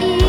い